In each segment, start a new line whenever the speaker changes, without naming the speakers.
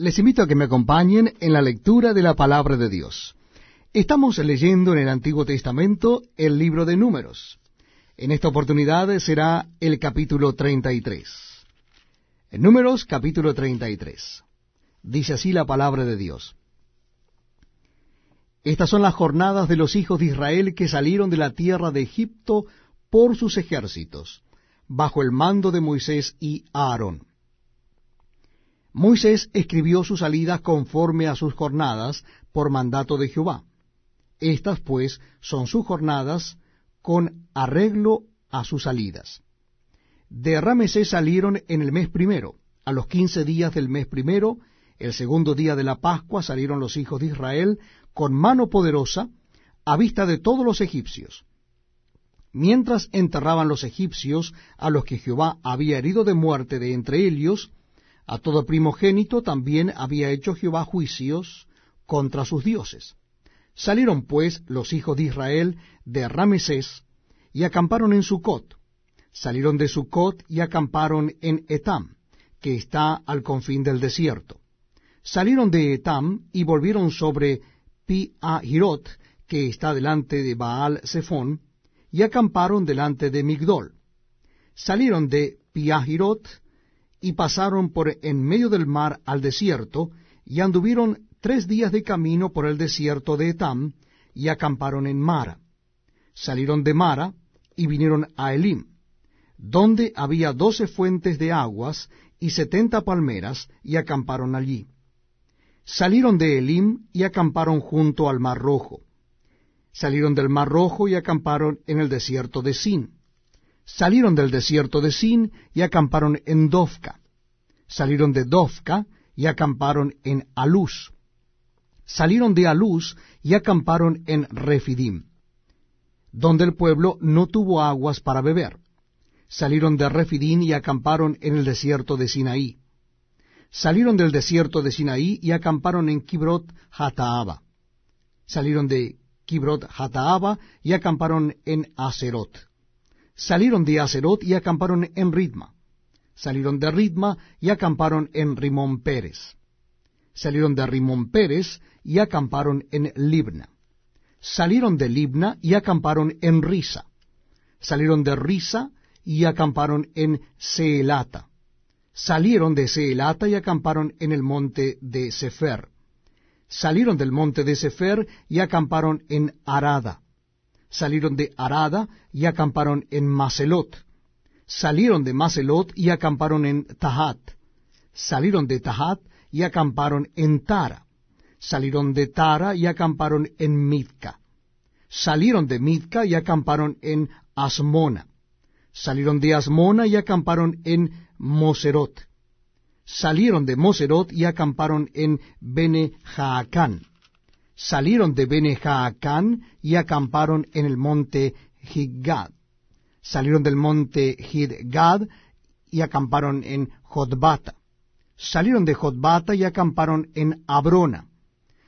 Les invito a que me acompañen en la lectura de la palabra de Dios. Estamos leyendo en el Antiguo Testamento el libro de Números. En esta oportunidad será el capítulo 33. En Números capítulo 33. Dice así la palabra de Dios. Estas son las jornadas de los hijos de Israel que salieron de la tierra de Egipto por sus ejércitos, bajo el mando de Moisés y Aarón. Moisés escribió sus salidas conforme a sus jornadas por mandato de Jehová. Estas pues son sus jornadas con arreglo a sus salidas. De Ramesés salieron en el mes primero, a los quince días del mes primero, el segundo día de la Pascua salieron los hijos de Israel con mano poderosa a vista de todos los egipcios. Mientras enterraban los egipcios a los que Jehová había herido de muerte de entre ellos, a todo primogénito también había hecho Jehová juicios contra sus dioses. Salieron pues los hijos de Israel de Ramesés y acamparon en Sucot. Salieron de Sucot y acamparon en Etam, que está al confín del desierto. Salieron de Etam y volvieron sobre Pi-Ahirot, que está delante de Baal Zephón, y acamparon delante de Migdol. Salieron de Piahirot y pasaron por en medio del mar al desierto, y anduvieron tres días de camino por el desierto de Etam, y acamparon en Mara. Salieron de Mara y vinieron a Elim, donde había doce fuentes de aguas y setenta palmeras, y acamparon allí. Salieron de Elim y acamparon junto al mar rojo. Salieron del mar rojo y acamparon en el desierto de Sin salieron del desierto de Sin y acamparon en Dofka. Salieron de Dofka y acamparon en Aluz. Salieron de Aluz y acamparon en Refidim, donde el pueblo no tuvo aguas para beber. Salieron de Refidim y acamparon en el desierto de Sinaí. Salieron del desierto de Sinaí y acamparon en Kibrot Hataaba. Salieron de Kibrot Hataaba y acamparon en Aserot Salieron de Acerot y acamparon en Ritma. Salieron de Ritma y acamparon en Rimón Pérez. Salieron de Rimón Pérez y acamparon en Libna. Salieron de Libna y acamparon en Risa. Salieron de Risa y acamparon en Seelata. Salieron de Seelata y acamparon en el monte de Sefer. Salieron del monte de Sefer y acamparon en Arada salieron de Arada y acamparon en Maselot. Salieron de Maselot y acamparon en Tahat. Salieron de Tahat y acamparon en Tara. Salieron de Tara y acamparon en Midka. Salieron de Midka y acamparon en Asmona. Salieron de Asmona y acamparon en Moserot. Salieron de Moserot y acamparon en Bene Jaacán salieron de Bene-Jaacán y acamparon en el monte Hidgad. Salieron del monte Hidgad y acamparon en Jotbata. Salieron de Jotbata y acamparon en Abrona.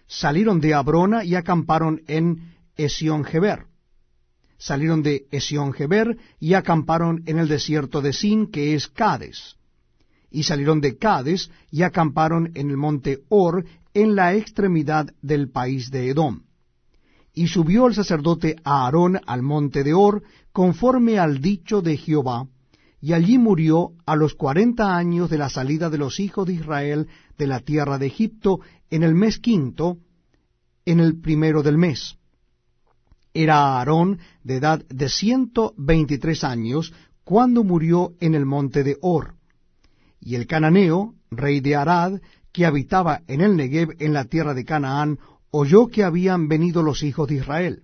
Salieron de Abrona y acamparon en Esión-Geber. Salieron de Esión-Geber y acamparon en el desierto de Sin, que es Cades. Y salieron de Cades y acamparon en el monte Or, en la extremidad del país de Edom. Y subió el sacerdote Aarón al monte de Or, conforme al dicho de Jehová, y allí murió a los cuarenta años de la salida de los hijos de Israel de la tierra de Egipto, en el mes quinto, en el primero del mes. Era Aarón de edad de ciento veintitrés años, cuando murió en el monte de Or. Y el cananeo, rey de Arad, que habitaba en el Negev en la tierra de Canaán, oyó que habían venido los hijos de Israel.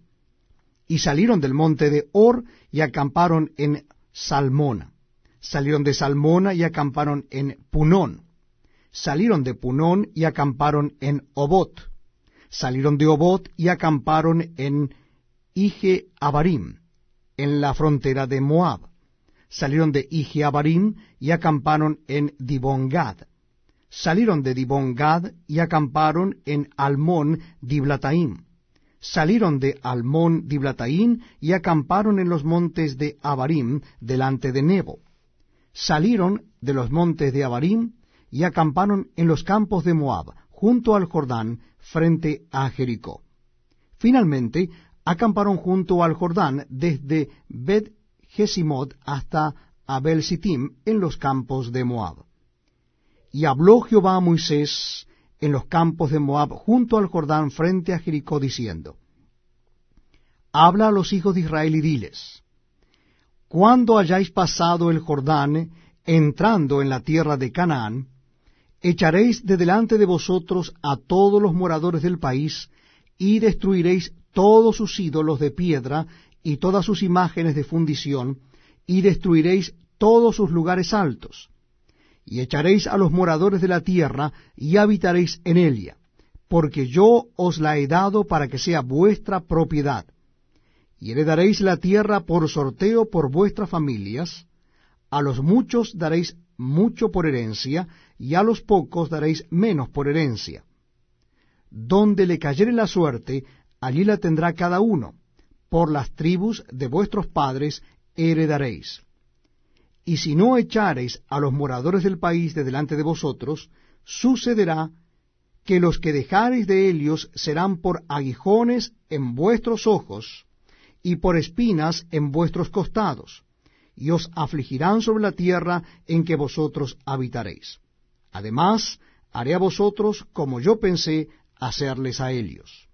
Y salieron del monte de Or y acamparon en Salmona. Salieron de Salmona y acamparon en Punón. Salieron de Punón y acamparon en Obot. Salieron de Obot y acamparon en Ije Abarim, en la frontera de Moab. Salieron de Ije Abarim y acamparon en Dibongad salieron de Dibongad y acamparon en Almón Diblataim. Salieron de Almón Diblataim y acamparon en los montes de Abarim delante de Nebo. Salieron de los montes de Abarim y acamparon en los campos de Moab, junto al Jordán, frente a Jericó. Finalmente, acamparon junto al Jordán desde Bet Hasta Abel Sittim en los campos de Moab. Y habló Jehová a Moisés en los campos de Moab junto al Jordán frente a Jericó diciendo, Habla a los hijos de Israel y diles, Cuando hayáis pasado el Jordán, entrando en la tierra de Canaán, echaréis de delante de vosotros a todos los moradores del país, y destruiréis todos sus ídolos de piedra y todas sus imágenes de fundición, y destruiréis todos sus lugares altos, y echaréis a los moradores de la tierra, y habitaréis en ella, porque yo os la he dado para que sea vuestra propiedad. Y heredaréis la tierra por sorteo por vuestras familias, a los muchos daréis mucho por herencia, y a los pocos daréis menos por herencia. Donde le cayere la suerte, allí la tendrá cada uno, por las tribus de vuestros padres heredaréis. Y si no echareis a los moradores del país de delante de vosotros, sucederá que los que dejareis de ellos serán por aguijones en vuestros ojos, y por espinas en vuestros costados, y os afligirán sobre la tierra en que vosotros habitaréis. Además, haré a vosotros como yo pensé hacerles a ellos.